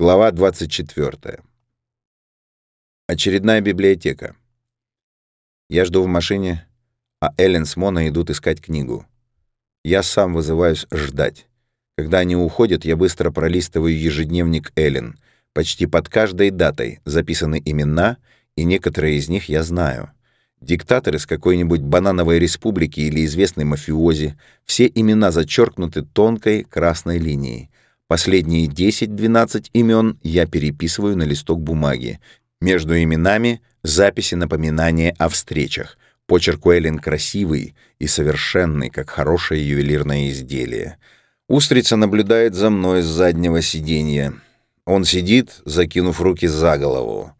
Глава 24. Очередная библиотека. Я жду в машине, а Эллен с Мона идут искать книгу. Я сам вызываюсь ждать. Когда они уходят, я быстро пролистываю ежедневник Эллен. Почти под каждой датой записаны имена, и некоторые из них я знаю. Диктатор из какой-нибудь банановой республики или известный мафиози, все имена зачеркнуты тонкой красной линией. Последние 10-12 имен я переписываю на листок бумаги. Между именами — записи напоминания о встречах. Почерк Уэллин красивый и совершенный, как хорошее ювелирное изделие. Устрица наблюдает за мной с заднего сиденья. Он сидит, закинув руки за голову.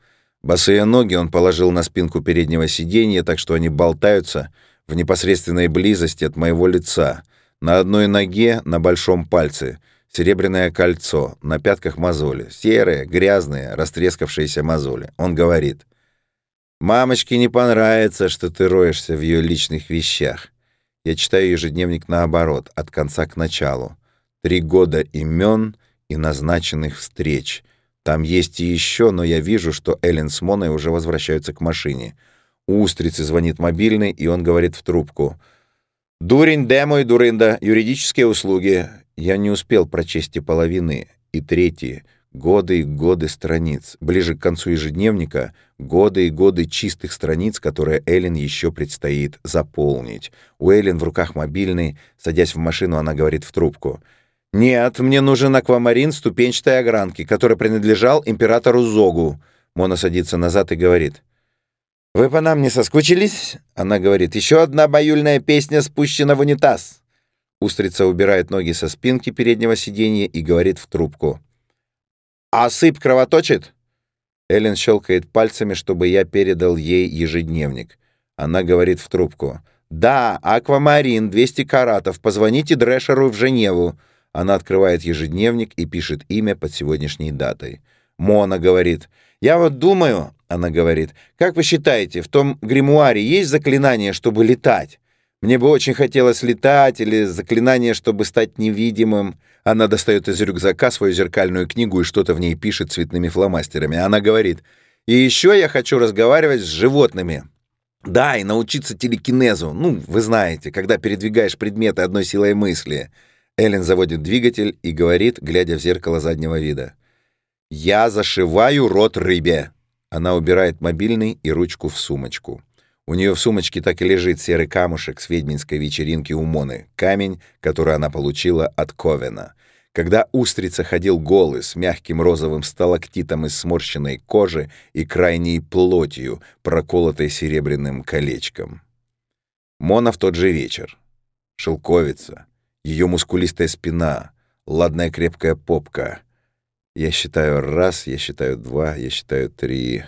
Босые ноги он положил на спинку переднего сиденья, так что они болтаются в непосредственной близости от моего лица. На одной ноге, на большом пальце — серебряное кольцо, на пятках мозоли, серые, грязные, растрескавшиеся мозоли. Он говорит, «Мамочке не понравится, что ты роешься в ее личных вещах». Я читаю ежедневник наоборот, от конца к началу. Три года имен и назначенных встреч. Там есть и еще, но я вижу, что Эллен с Моной уже возвращаются к машине. У устрицы звонит мобильный, и он говорит в трубку. «Дурень, демо дурында, юридические услуги. Я не успел прочесть и половины, и третьи, годы и годы страниц. Ближе к концу ежедневника — годы и годы чистых страниц, которые Эллен еще предстоит заполнить. У Эллен в руках мобильный, садясь в машину, она говорит в трубку. «Нет, мне нужен аквамарин ступенчатой огранки, который принадлежал императору Зогу». Мона садится назад и говорит. «Вы по нам не соскучились?» Она говорит. «Еще одна баюльная песня спущена в унитаз». Устрица убирает ноги со спинки переднего сиденья и говорит в трубку. «А сыпь кровоточит?» Эллен щелкает пальцами, чтобы я передал ей ежедневник. Она говорит в трубку. «Да, аквамарин, 200 каратов. Позвоните Дрэшеру в Женеву». Она открывает ежедневник и пишет имя под сегодняшней датой. Мона говорит. «Я вот думаю...» — она говорит. «Как вы считаете, в том гримуаре есть заклинание, чтобы летать?» Мне бы очень хотелось летать или заклинание, чтобы стать невидимым. Она достает из рюкзака свою зеркальную книгу и что-то в ней пишет цветными фломастерами. Она говорит, «И еще я хочу разговаривать с животными». Да, и научиться телекинезу. Ну, вы знаете, когда передвигаешь предметы одной силой мысли. Эллен заводит двигатель и говорит, глядя в зеркало заднего вида. «Я зашиваю рот рыбе». Она убирает мобильный и ручку в сумочку. У нее в сумочке так и лежит серый камушек с ведьминской вечеринки у Моны, камень, который она получила от Ковена. Когда устрица ходил голый, с мягким розовым сталактитом из сморщенной кожи и крайней плотью, проколотой серебряным колечком. Мона в тот же вечер. Шелковица, ее мускулистая спина, ладная крепкая попка. Я считаю раз, я считаю два, я считаю три...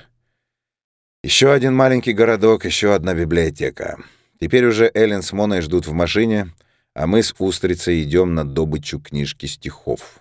Еще один маленький городок, еще одна библиотека. Теперь уже Эллен с Моной ждут в машине, а мы с Устрицей идем на добычу книжки стихов.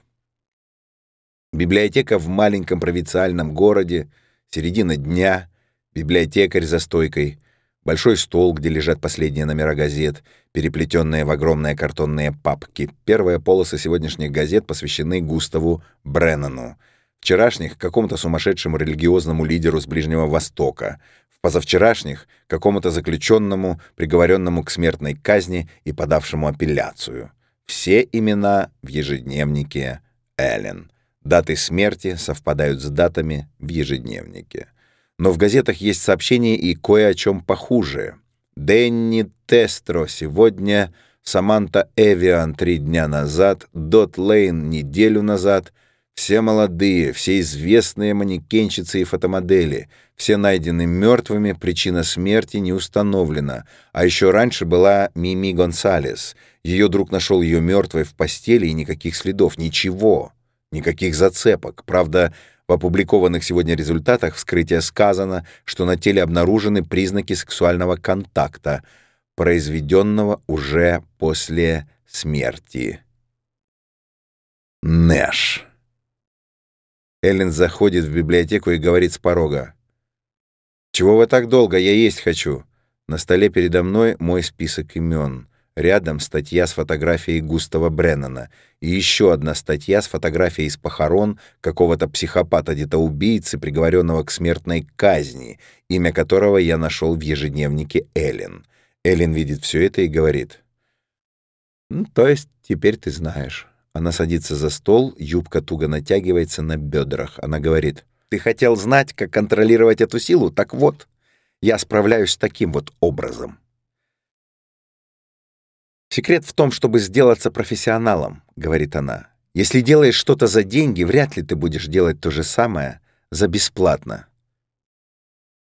Библиотека в маленьком провинциальном городе, середина дня, библиотекарь за стойкой, большой стол, где лежат последние номера газет, переплетенные в огромные картонные папки. Первые полосы сегодняшних газет посвящены Густаву Бреннану — Вчерашних — какому-то сумасшедшему религиозному лидеру с Ближнего Востока. В позавчерашних — какому-то заключенному, приговоренному к смертной казни и подавшему апелляцию. Все имена в ежедневнике Эллен. Даты смерти совпадают с датами в ежедневнике. Но в газетах есть сообщения и кое о чем похуже. Дэнни Тестро сегодня, Саманта Эвиан три дня назад, Дот Лейн неделю назад — все молодые, все известные манекенщицы и фотомодели, все найдены мертвыми, причина смерти не установлена. А еще раньше была Мими Гонсалес. Ее друг нашел ее мертвой в постели и никаких следов, ничего, никаких зацепок. Правда, в опубликованных сегодня результатах вскрытия сказано, что на теле обнаружены признаки сексуального контакта, произведенного уже после смерти. Нэш. Эллен заходит в библиотеку и говорит с порога. «Чего вы так долго? Я есть хочу». На столе передо мной мой список имен. Рядом статья с фотографией Густава Бреннана и еще одна статья с фотографией из похорон какого-то психопата где-то убийцы, приговоренного к смертной казни, имя которого я нашел в ежедневнике Эллен. Эллен видит все это и говорит. «Ну, то есть теперь ты знаешь». Она садится за стол, юбка туго натягивается на бедрах. Она говорит, «Ты хотел знать, как контролировать эту силу? Так вот, я справляюсь таким вот образом». «Секрет в том, чтобы сделаться профессионалом», — говорит она. «Если делаешь что-то за деньги, вряд ли ты будешь делать то же самое за бесплатно».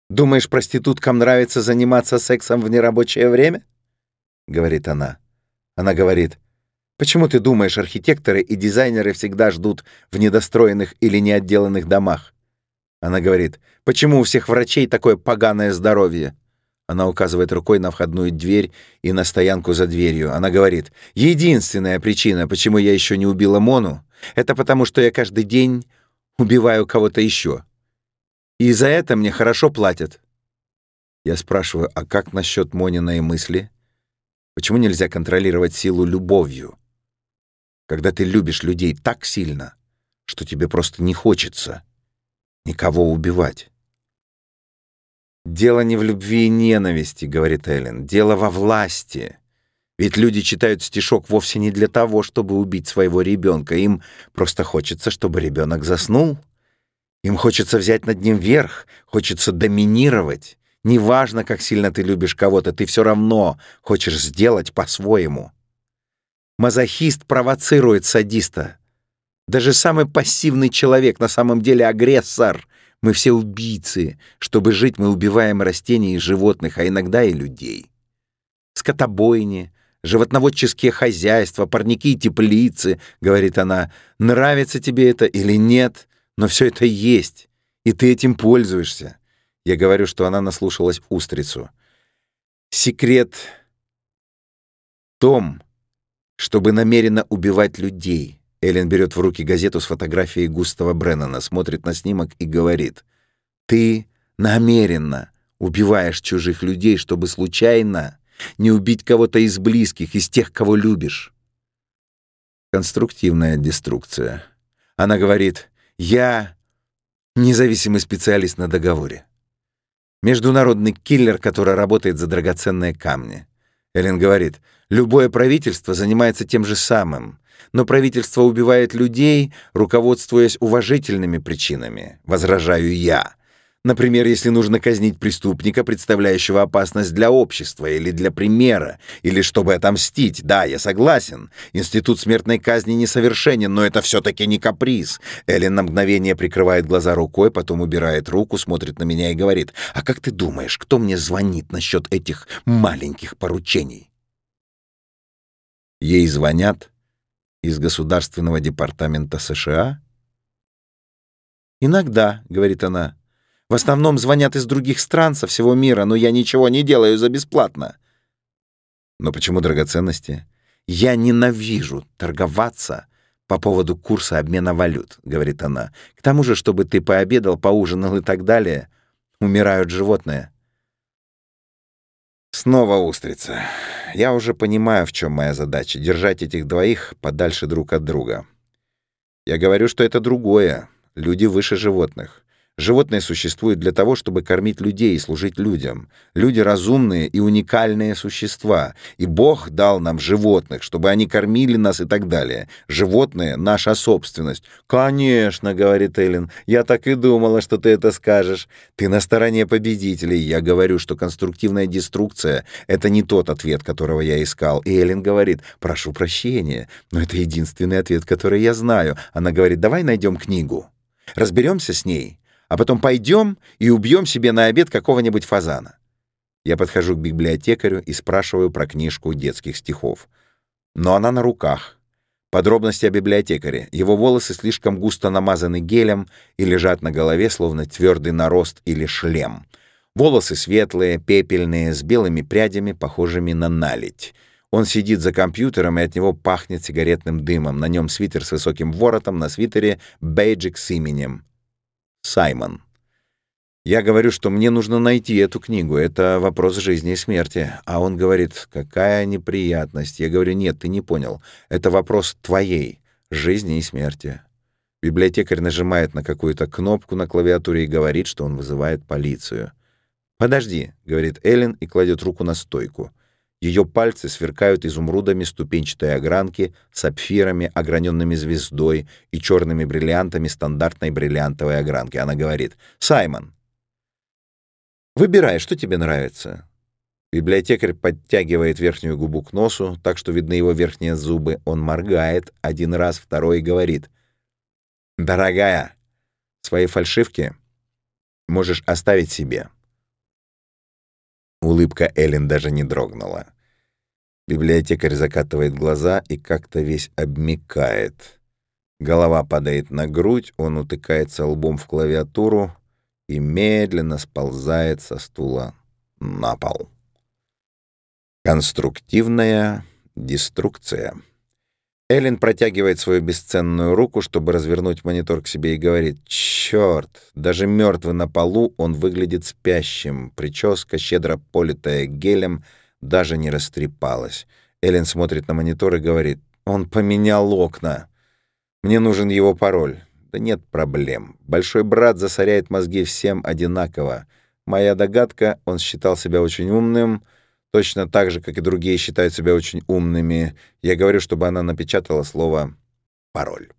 «Думаешь, проституткам нравится заниматься сексом в нерабочее время?» — говорит она. Она говорит, «Почему ты думаешь, архитекторы и дизайнеры всегда ждут в недостроенных или неотделанных домах?» Она говорит, «Почему у всех врачей такое поганое здоровье?» Она указывает рукой на входную дверь и на стоянку за дверью. Она говорит, «Единственная причина, почему я еще не убила Мону, это потому, что я каждый день убиваю кого-то еще. И за это мне хорошо платят». Я спрашиваю, а как насчет Мониной мысли? Почему нельзя контролировать силу любовью? Когда ты любишь людей так сильно, что тебе просто не хочется никого убивать. «Дело не в любви и ненависти», — говорит Эллен. «Дело во власти. Ведь люди читают стишок вовсе не для того, чтобы убить своего ребенка. Им просто хочется, чтобы ребенок заснул. Им хочется взять над ним верх, хочется доминировать. Неважно, как сильно ты любишь кого-то, ты все равно хочешь сделать по-своему. Мазохист провоцирует садиста. Даже самый пассивный человек на самом деле агрессор — мы все убийцы. Чтобы жить, мы убиваем растения и животных, а иногда и людей. Скотобойни, животноводческие хозяйства, парники и теплицы, говорит она. Нравится тебе это или нет, но все это есть, и ты этим пользуешься. Я говорю, что она наслушалась устрицу. Секрет том, чтобы намеренно убивать людей — Эллен берет в руки газету с фотографией Густава Бреннана, смотрит на снимок и говорит, «Ты намеренно убиваешь чужих людей, чтобы случайно не убить кого-то из близких, из тех, кого любишь». Конструктивная деструкция. Она говорит, «Я независимый специалист на договоре. Международный киллер, который работает за драгоценные камни». Эллен говорит, «Любое правительство занимается тем же самым но правительство убивает людей, руководствуясь уважительными причинами, возражаю я. Например, если нужно казнить преступника, представляющего опасность для общества или для примера, или чтобы отомстить. Да, я согласен. Институт смертной казни несовершенен, но это все-таки не каприз. Эллен на мгновение прикрывает глаза рукой, потом убирает руку, смотрит на меня и говорит, «А как ты думаешь, кто мне звонит насчет этих маленьких поручений?» Ей звонят из Государственного департамента США? «Иногда», — говорит она. «В основном звонят из других стран со всего мира, но я ничего не делаю за бесплатно». «Но почему драгоценности?» «Я ненавижу торговаться по поводу курса обмена валют», — говорит она. «К тому же, чтобы ты пообедал, поужинал и так далее, умирают животные». Снова устрица. Я уже понимаю, в чем моя задача — держать этих двоих подальше друг от друга. Я говорю, что это другое. Люди выше животных. Животные существуют для того, чтобы кормить людей и служить людям. Люди разумные и уникальные существа, и Бог дал нам животных, чтобы они кормили нас и так далее. Животные — наша собственность. «Конечно», — говорит Эллен, — «я так и думала, что ты это скажешь. Ты на стороне победителей. Я говорю, что конструктивная деструкция — это не тот ответ, которого я искал». И Эллен говорит, «Прошу прощения, но это единственный ответ, который я знаю». Она говорит, «Давай найдем книгу, разберемся с ней» а потом пойдем и убьем себе на обед какого-нибудь фазана. Я подхожу к библиотекарю и спрашиваю про книжку детских стихов. Но она на руках. Подробности о библиотекаре. Его волосы слишком густо намазаны гелем и лежат на голове, словно твердый нарост или шлем. Волосы светлые, пепельные, с белыми прядями, похожими на наледь. Он сидит за компьютером, и от него пахнет сигаретным дымом. На нем свитер с высоким воротом, на свитере бейджик с именем. Саймон. Я говорю, что мне нужно найти эту книгу, это вопрос жизни и смерти. А он говорит, какая неприятность. Я говорю, нет, ты не понял. Это вопрос твоей жизни и смерти. Библиотекарь нажимает на какую-то кнопку на клавиатуре и говорит, что он вызывает полицию. «Подожди», — говорит Эллен и кладет руку на стойку. Ее пальцы сверкают изумрудами ступенчатой огранки, сапфирами, ограненными звездой и черными бриллиантами стандартной бриллиантовой огранки. Она говорит, «Саймон, выбирай, что тебе нравится». Библиотекарь подтягивает верхнюю губу к носу, так что видны его верхние зубы. Он моргает один раз, второй говорит, «Дорогая, свои фальшивки можешь оставить себе». Улыбка Эллен даже не дрогнула. Библиотекарь закатывает глаза и как-то весь обмикает. Голова падает на грудь, он утыкается лбом в клавиатуру и медленно сползает со стула на пол. Конструктивная деструкция. Эллен протягивает свою бесценную руку, чтобы развернуть монитор к себе и говорит, «Чёрт, даже мёртвый на полу он выглядит спящим. Прическа, щедро политая гелем, даже не растрепалась». Эллен смотрит на монитор и говорит, «Он поменял окна. Мне нужен его пароль». «Да нет проблем. Большой брат засоряет мозги всем одинаково. Моя догадка, он считал себя очень умным, — точно так же, как и другие считают себя очень умными, я говорю, чтобы она напечатала слово «пароль».